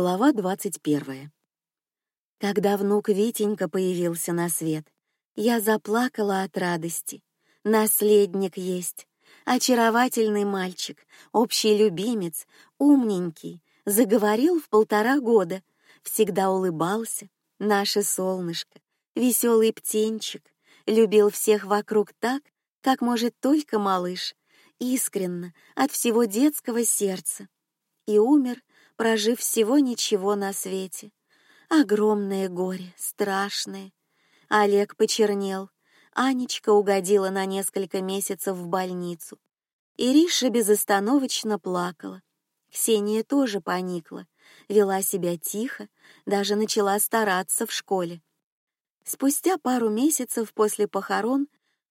Глава двадцать первая. Когда внук Витенька появился на свет, я заплакала от радости. Наследник есть, очаровательный мальчик, общий любимец, умненький, заговорил в полтора года, всегда улыбался, наше солнышко, веселый птенчик, любил всех вокруг так, как может только малыш, искренно, от всего детского сердца, и умер прожив всего ничего на свете. Огромное горе, страшное. Олег почернел, Анечка угодила на несколько месяцев в больницу. Ириша безостановочно плакала. Ксения тоже поникла, вела себя тихо, даже начала стараться в школе. Спустя пару месяцев после похорон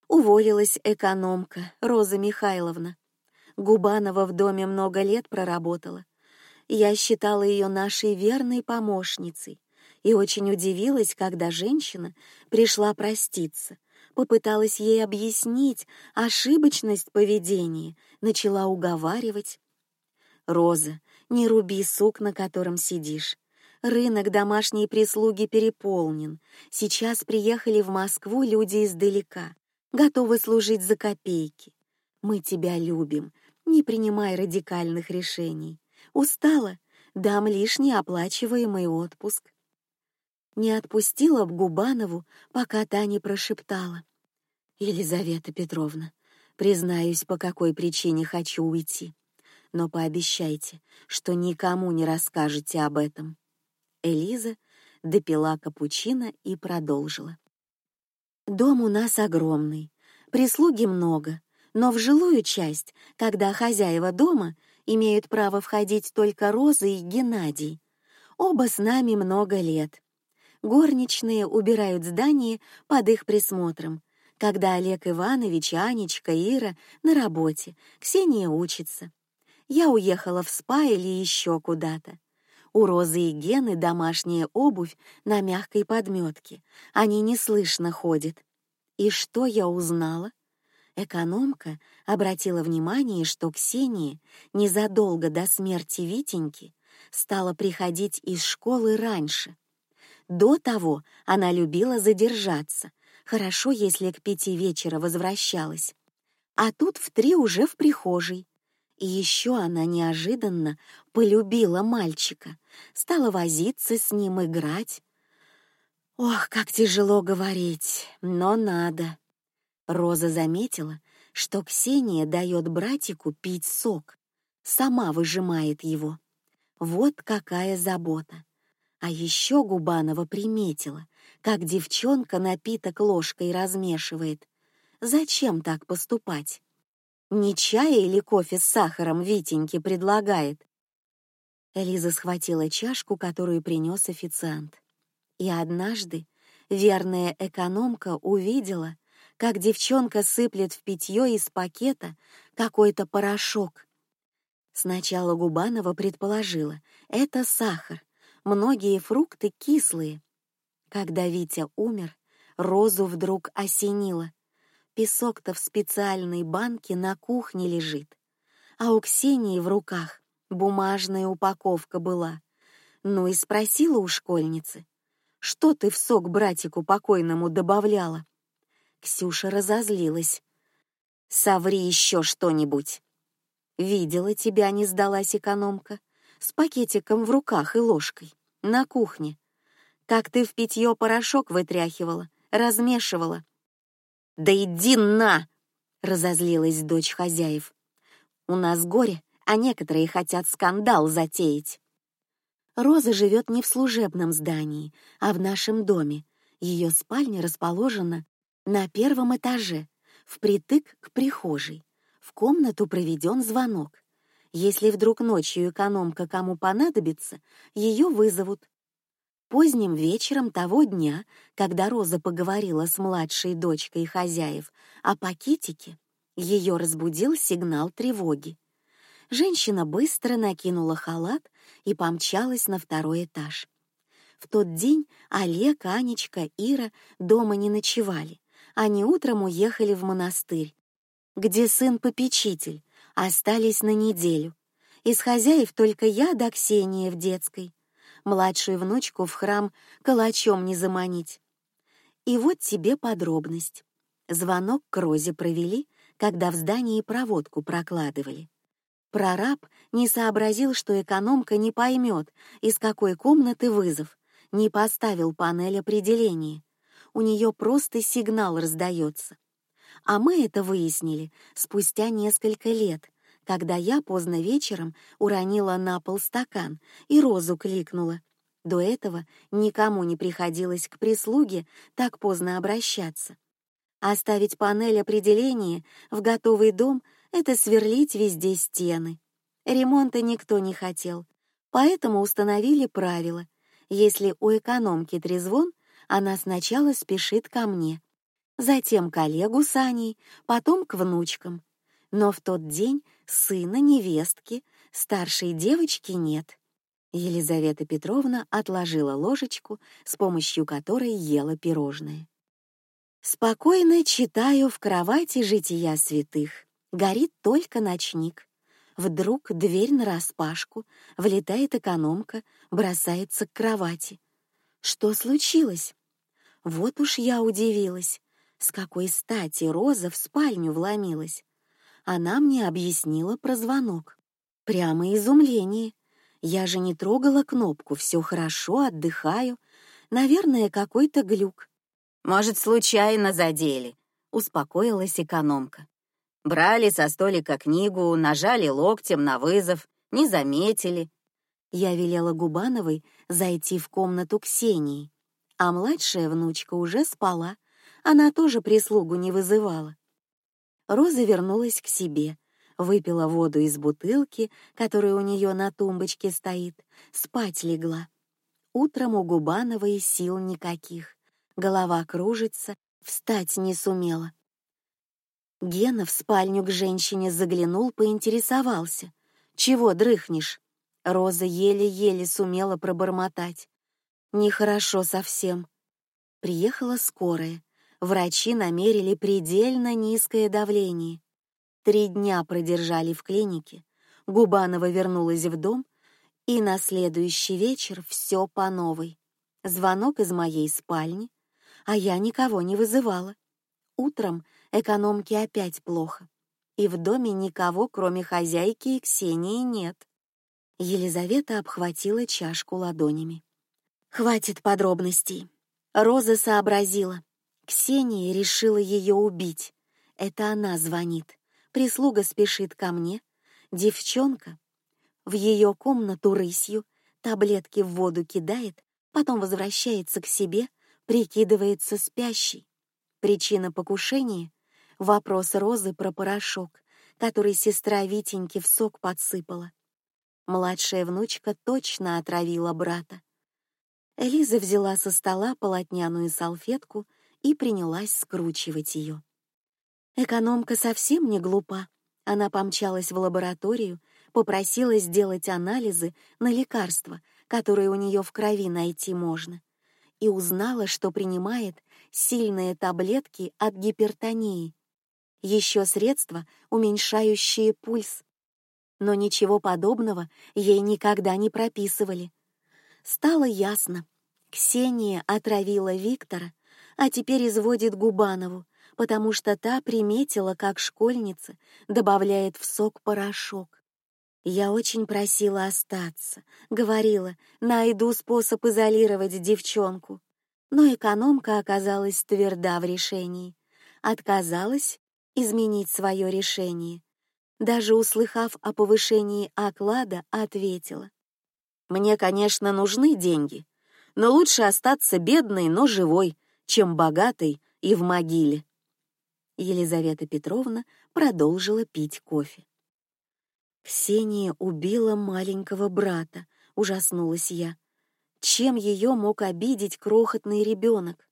уволилась экономка Роза Михайловна. Губанова в доме много лет проработала. Я считала ее нашей верной помощницей и очень удивилась, когда женщина пришла проститься, попыталась ей объяснить ошибочность поведения, начала уговаривать. Роза, не руби сук, на котором сидишь. Рынок домашней прислуги переполнен. Сейчас приехали в Москву люди издалека, готовы служить за копейки. Мы тебя любим. Не принимай радикальных решений. Устала, дам лишний оплачиваемый отпуск. Не отпустила б Губанову, пока та не прошептала: Елизавета Петровна, признаюсь, по какой причине хочу уйти, но пообещайте, что никому не расскажете об этом. Элиза допила капучино и продолжила: Дом у нас огромный, прислуги много, но в жилую часть, когда хозяева дома, имеют право входить только Роза и Геннадий. Оба с нами много лет. Горничные убирают здание под их присмотром. Когда Олег Иванович, Анечка, Ира на работе, Ксения учится. Я уехала в спа или еще куда-то. У Розы и Гены домашняя обувь на мягкой подметке. Они неслышно ходят. И что я узнала? Экономка обратила внимание, что Ксения незадолго до смерти Витеньки стала приходить из школы раньше. До того она любила задержаться, хорошо, если к пяти вечера возвращалась, а тут в три уже в прихожей. И еще она неожиданно полюбила мальчика, стала возиться с ним играть. Ох, как тяжело говорить, но надо. Роза заметила, что Ксения дает братику пить сок, сама выжимает его. Вот какая забота. А еще Губанова приметила, как девчонка напиток ложкой размешивает. Зачем так поступать? Не чай или кофе с сахаром Витеньке предлагает. Элиза схватила чашку, которую принес официант. И однажды верная экономка увидела, как девчонка сыплет в питье из пакета какой-то порошок. Сначала Губанова предположила, это сахар. Многие фрукты кислые. Когда Витя умер, Розу вдруг осенило. Песок-то в специальной банке на кухне лежит, а у Ксении в руках бумажная упаковка была. Ну и спросила у школьницы, что ты в сок братику покойному добавляла. Ксюша разозлилась. Соври еще что-нибудь. Видела тебя, не сдалась экономка, с пакетиком в руках и ложкой на кухне. Как ты в питье порошок вытряхивала, размешивала. Да иди на! Разозлилась дочь хозяев. У нас горе, а некоторые хотят скандал затеять. Роза живет не в служебном здании, а в нашем доме. Ее спальня расположена на первом этаже, впритык к прихожей. В комнату проведен звонок. Если вдруг ночью экономка кому понадобится, ее вызовут. Поздним вечером того дня, когда Роза поговорила с младшей дочкой хозяев о пакетике, ее разбудил сигнал тревоги. Женщина быстро накинула халат и помчалась на второй этаж. В тот день Олег, Анечка, Ира дома не ночевали. Они утром уехали в монастырь, где сын попечитель, остались на неделю. Из хозяев только я да Ксения в детской. Младшую внучку в храм калачом не заманить. И вот тебе подробность. Звонок к Розе провели, когда в здании проводку прокладывали. Прораб не сообразил, что экономка не поймет, из какой комнаты вызов, не поставил панель определения. У нее просто сигнал раздается. А мы это выяснили спустя несколько лет, когда я поздно вечером уронила на пол стакан и Розу кликнула. До этого никому не приходилось к прислуге так поздно обращаться. Оставить панель определения в готовый дом — это сверлить везде стены. Ремонта никто не хотел, поэтому установили правило: если у экономки трезвон, она сначала спешит ко мне, затем коллегу с Аней, потом к внучкам. Но в тот день сына невестки, старшей девочки нет. Елизавета Петровна отложила ложечку, с помощью которой ела пирожные. Спокойно читаю в кровати жития святых. Горит только ночник. Вдруг дверь на распашку, влетает экономка, бросается к кровати. Что случилось? Вот уж я удивилась, с какой стати Роза в спальню вломилась. Она мне объяснила про звонок. Прямо изумление. Я же не трогала кнопку, все хорошо, отдыхаю. Наверное, какой-то глюк. Может, случайно задели? Успокоилась экономка. Брали со столика книгу, нажали локтем на вызов, не заметили. Я велела Губановой зайти в комнату Ксении, а младшая внучка уже спала. Она тоже прислугу не вызывала. Роза вернулась к себе, выпила воду из бутылки, которая у нее на тумбочке стоит, спать легла. Утром у Губановой сил никаких, голова кружится, встать не сумела. Гена в спальню к женщине заглянул, поинтересовался: "Чего дрыхнешь?" Роза еле-еле сумела пробормотать: "Нехорошо совсем". Приехала скорая врачи намерили предельно низкое давление. Три дня продержали в клинике. Губанова вернулась в дом, и на следующий вечер все по новой. Звонок из моей спальни, а я никого не вызывала. Утром экономке опять плохо, и в доме никого, кроме хозяйки и Ксении, нет. Елизавета обхватила чашку ладонями. Хватит подробностей. Роза сообразила. Ксения решила ее убить. Это она звонит. Прислуга спешит ко мне. Девчонка в ее комнату рысью, таблетки в воду кидает, потом возвращается к себе, прикидывается спящей. Причина покушения — вопрос Розы про порошок, который сестра Витеньки в сок подсыпала. Младшая внучка точно отравила брата. Элиза взяла со стола полотняную салфетку и принялась скручивать ее. Экономка совсем не глупа. Она помчалась в лабораторию, попросила сделать анализы на лекарства, которые у нее в крови найти можно, и узнала, что принимает сильные таблетки от гипертонии, еще средства, уменьшающие пульс. Но ничего подобного ей никогда не прописывали. Стало ясно, Ксения отравила Виктора а теперь изводит Губанову, потому что та приметила, как школьница добавляет в сок порошок. Я очень просила остаться, говорила, найду способ изолировать девчонку, но экономка оказалась тверда в решении, отказалась изменить свое решение. Даже услыхав о повышении оклада, ответила: "Мне, конечно, нужны деньги, но лучше остаться бедной, но живой, чем богатый и в могиле. Елизавета Петровна продолжила пить кофе. Ксения убила маленького брата, ужаснулась я. Чем ее мог обидеть крохотный ребенок?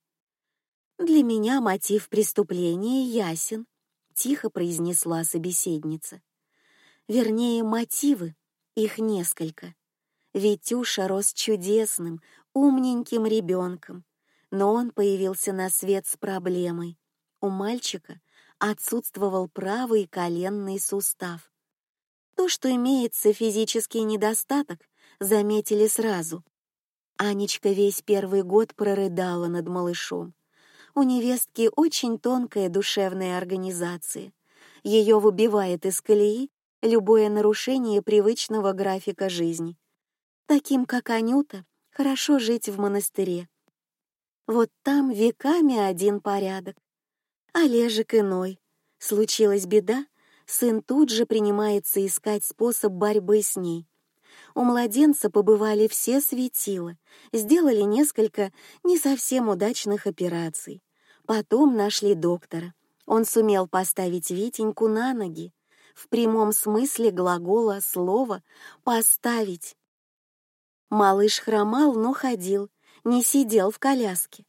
Для меня мотив преступления ясен, тихо произнесла собеседница. Вернее, мотивы, их несколько. Витюша рос чудесным, умненьким ребенком, но он появился на свет с проблемой. У мальчика отсутствовал правый коленный сустав. То, что имеется физический недостаток, заметили сразу. Анечка весь первый год прорыдала над малышом. У невестки очень тонкая душевная организация. Ее выбивает из колеи любое нарушение привычного графика жизни. Таким, как Анюта, хорошо жить в монастыре. Вот там веками один порядок. Олежек иной. Случилась беда, сын тут же принимается искать способ борьбы с ней. У младенца побывали все светила, сделали несколько не совсем удачных операций. Потом нашли доктора. Он сумел поставить Витеньку на ноги, в прямом смысле глагола слова «поставить». Малыш хромал, но ходил, не сидел в коляске.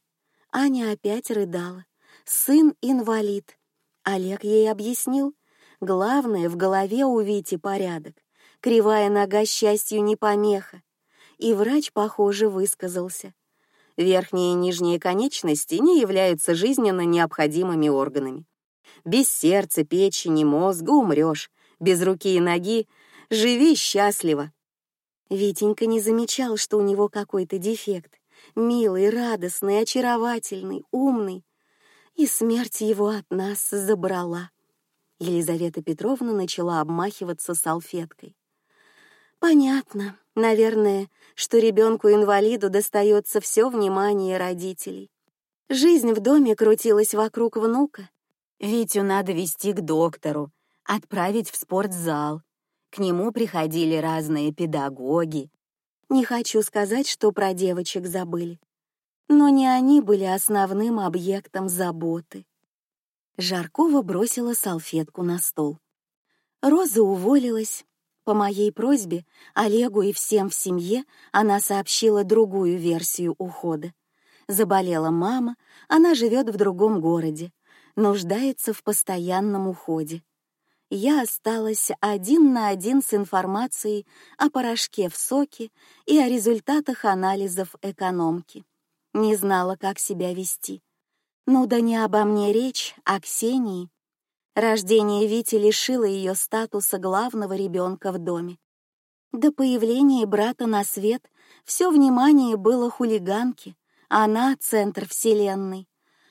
Аня опять рыдала. Сын инвалид. Олег ей объяснил. Главное, в голове у Вити порядок. Кривая нога счастью не помеха. И врач, похоже, высказался. Верхние и нижние конечности не являются жизненно необходимыми органами. Без сердца, печени, мозга умрешь. Без руки и ноги живи счастливо. Витенька не замечал, что у него какой-то дефект. Милый, радостный, очаровательный, умный. И смерть его от нас забрала. Елизавета Петровна начала обмахиваться салфеткой. Понятно, наверное, что ребенку-инвалиду достается все внимание родителей. Жизнь в доме крутилась вокруг внука, Витю надо вести к доктору, отправить в спортзал. К нему приходили разные педагоги. Не хочу сказать, что про девочек забыли, но не они были основным объектом заботы. Жаркова бросила салфетку на стол. Роза уволилась. По моей просьбе Олегу и всем в семье она сообщила другую версию ухода. Заболела мама, она живет в другом городе нуждается в постоянном уходе. Я осталась один на один с информацией о порошке в соке и о результатах анализов экономки. Не знала, как себя вести. Ну да не обо мне речь, а Ксении. Рождение Вити лишило ее статуса главного ребенка в доме. До появления брата на свет все внимание было хулиганке, она — центр вселенной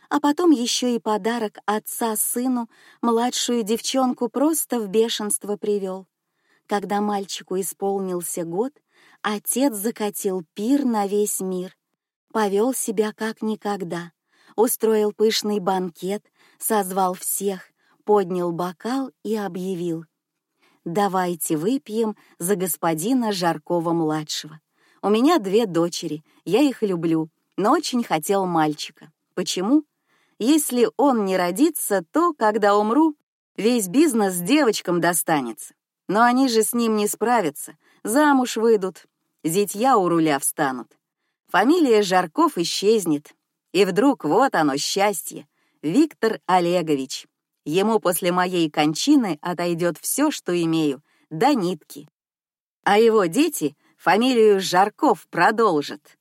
а потом еще и подарок отца сыну, младшую девчонку просто в бешенство привел. Когда мальчику исполнился год, отец закатил пир на весь мир, повел себя как никогда, устроил пышный банкет, созвал всех, поднял бокал и объявил: "Давайте выпьем за господина Жаркова младшего. У меня две дочери, я их люблю, но очень хотел мальчика. Почему? Если он не родится, то, когда умру, весь бизнес девочкам достанется. Но они же с ним не справятся, замуж выйдут, зятья у руля встанут. Фамилия Жарков исчезнет. И вдруг вот оно счастье. Виктор Олегович. Ему после моей кончины отойдет все, что имею, до нитки. А его дети фамилию Жарков продолжат.